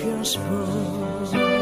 Cross. Long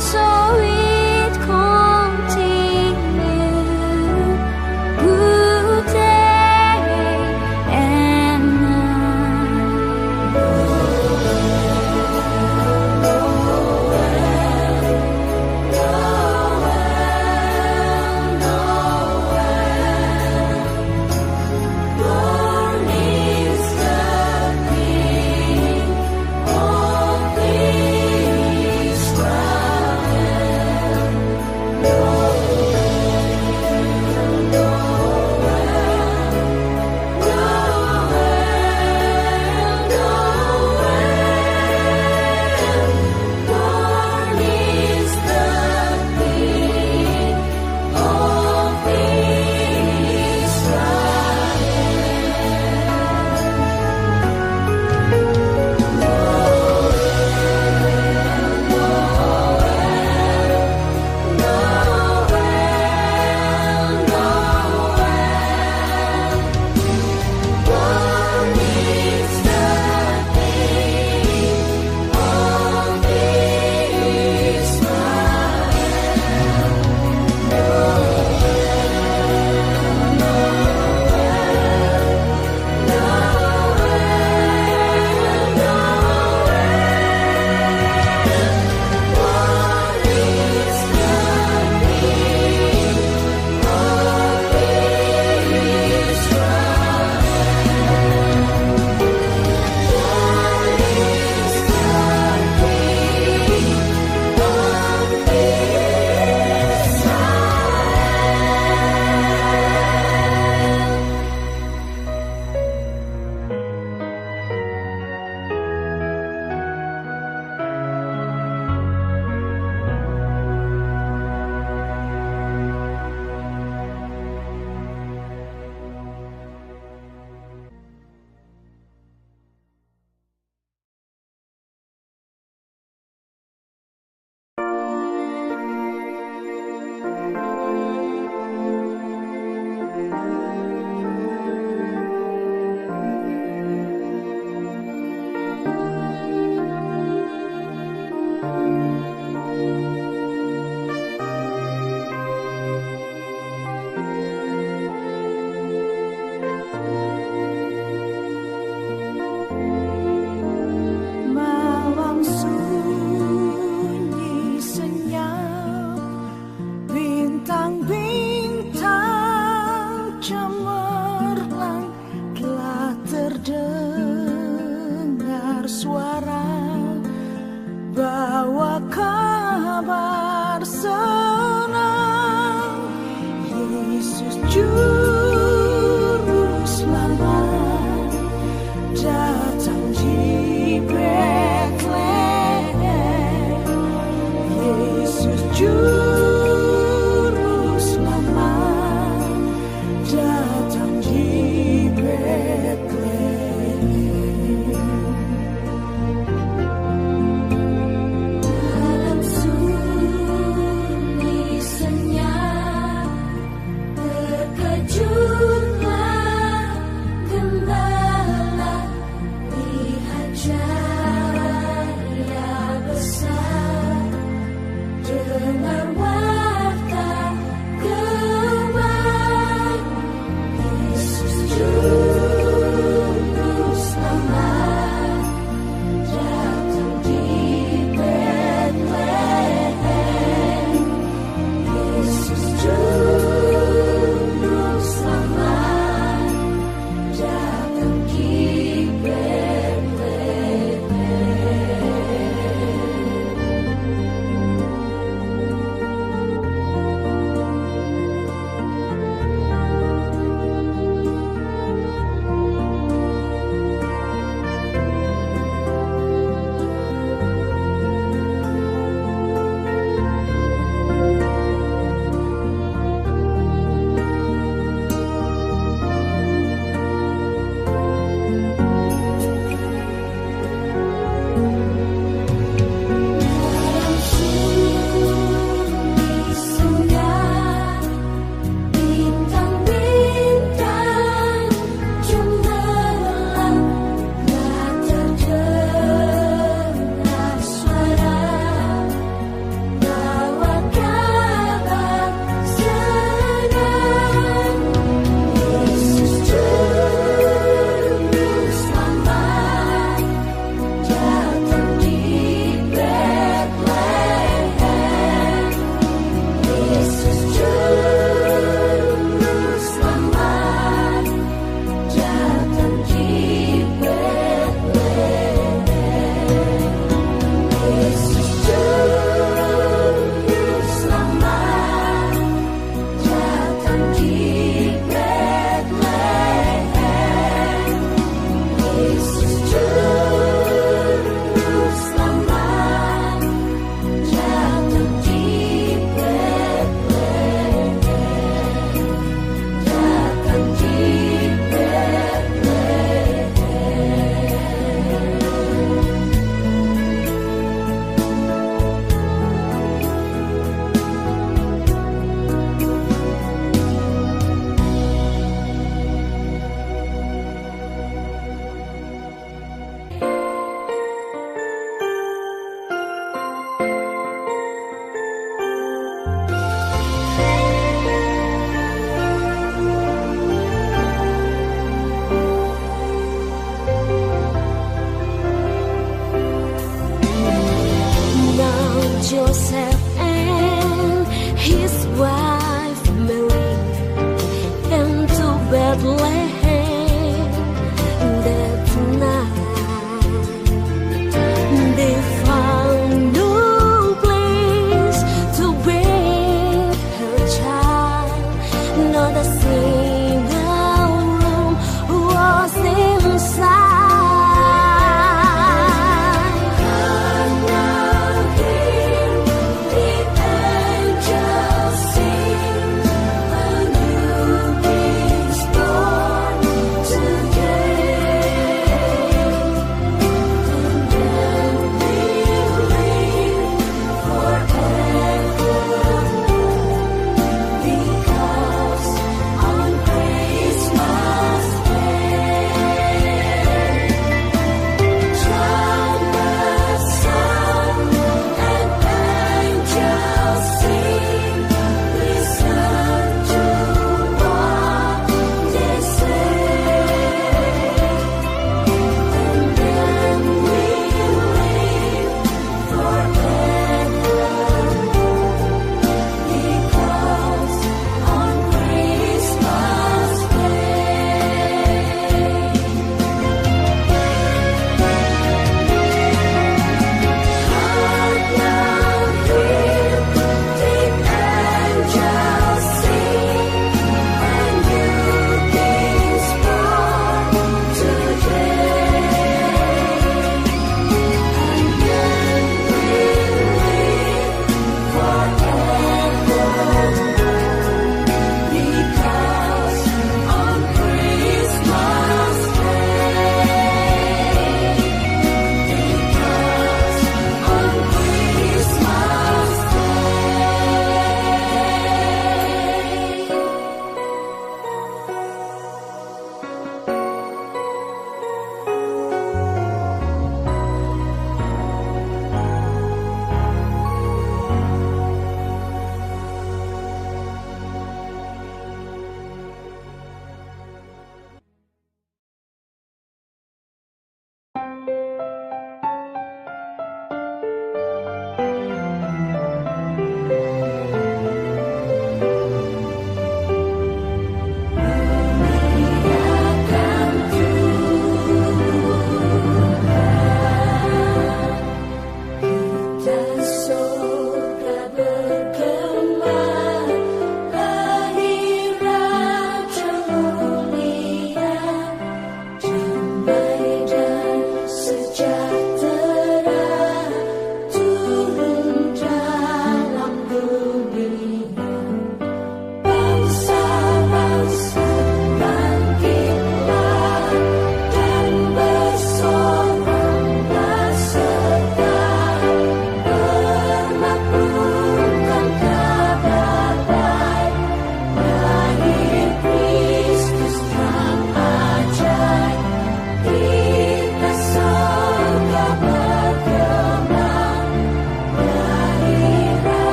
so